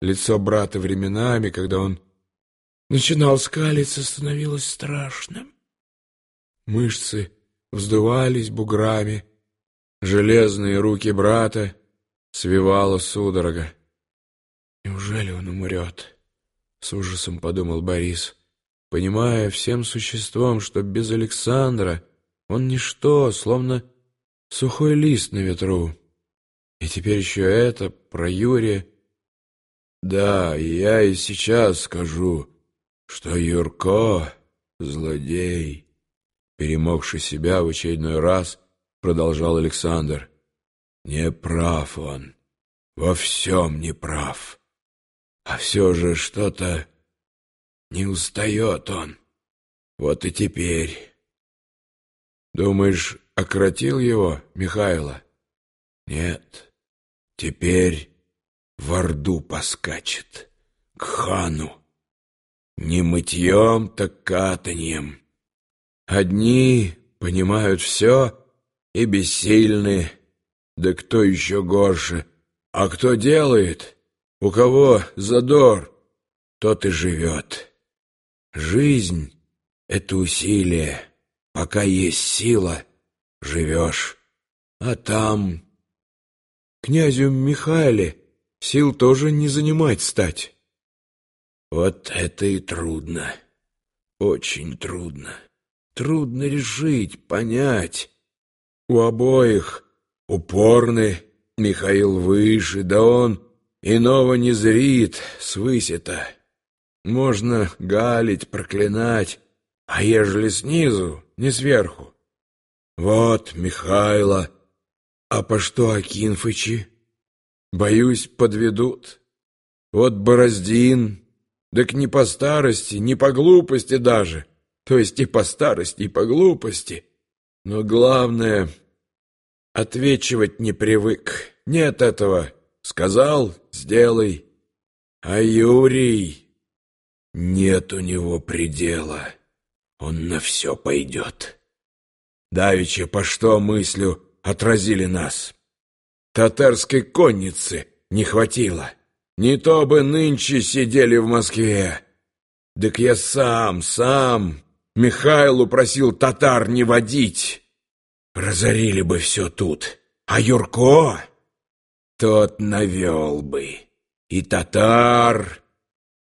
Лицо брата временами, когда он начинал скалиться, становилось страшным. Мышцы вздувались буграми, железные руки брата свивала судорога. «Неужели он умрет?» — с ужасом подумал Борис, понимая всем существом, что без Александра он ничто, словно сухой лист на ветру. И теперь еще это про Юрия. Да, я и сейчас скажу, что Юрко — злодей. Перемогший себя в очередной раз, продолжал Александр. Не прав он, во всем не прав. А все же что-то не устает он. Вот и теперь. Думаешь, окротил его Михайло? Нет, теперь в Орду поскачет, к хану. Не мытьем, так катаньем. Одни понимают все и бессильны, да кто еще горше. А кто делает, у кого задор, тот и живет. Жизнь — это усилие. Пока есть сила, живешь. А там... Князю Михаиле сил тоже не занимать стать. Вот это и трудно. Очень трудно. Трудно решить, понять. У обоих упорны, Михаил выше, да он иного не зрит свысь-то. Можно галить, проклинать, а ежели снизу, не сверху. Вот Михайло, а по что Акинфычи? Боюсь, подведут. Вот Бороздин, так не по старости, не по глупости даже, то есть и по старости, и по глупости. Но главное, отвечивать не привык. Нет этого. Сказал, сделай. А Юрий... Нет у него предела. Он на все пойдет. Давича по что мыслю отразили нас? Татарской конницы не хватило. Не то бы нынче сидели в Москве. Так я сам, сам Михайлу просил татар не водить. Разорили бы все тут. А Юрко тот навел бы. И татар...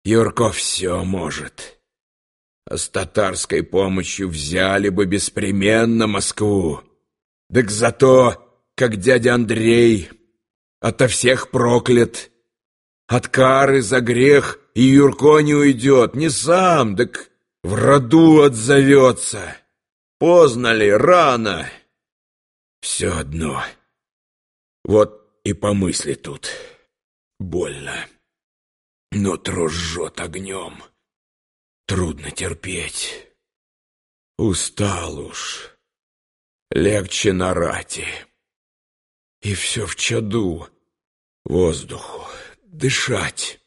Юрко все может. А с татарской помощью взяли бы беспременно Москву. Так зато как дядя Андрей, ото всех проклят. От кары за грех и Юрко не уйдет, не сам, так в роду отзовется. Поздно ли, рано? Все одно. Вот и помысли тут. Больно. Нутро жжет огнем. Трудно терпеть. Устал уж. Легче на рати. И все в чаду, воздуху, дышать.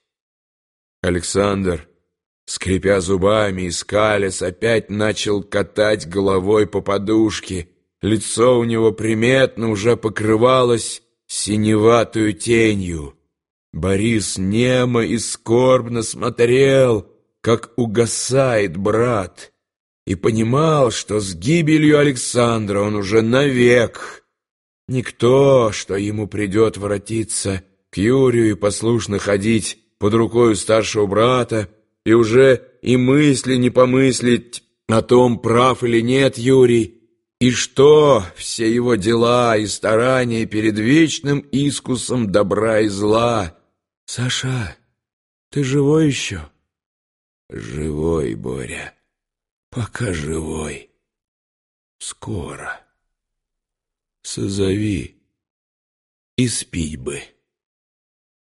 Александр, скрипя зубами и скалясь, опять начал катать головой по подушке. Лицо у него приметно уже покрывалось синеватую тенью. Борис немо и скорбно смотрел, как угасает брат, и понимал, что с гибелью Александра он уже навек Никто, что ему придет воротиться к Юрию и послушно ходить под рукою старшего брата, и уже и мысли не помыслить о том, прав или нет Юрий, и что все его дела и старания перед вечным искусом добра и зла. «Саша, ты живой еще?» «Живой, Боря, пока живой. Скоро» созови и спить бы.